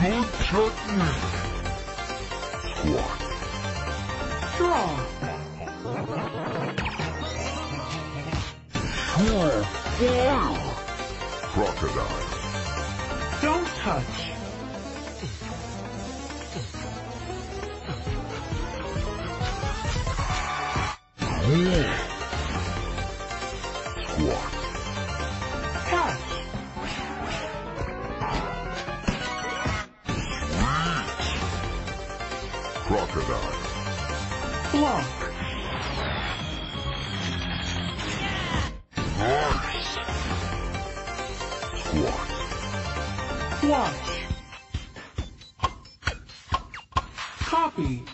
Good technique. Squat. Draw. Four, Wow. Crocodile. Don't touch. Squat. crocodile. Block. Run. Squat. Watch. Copy.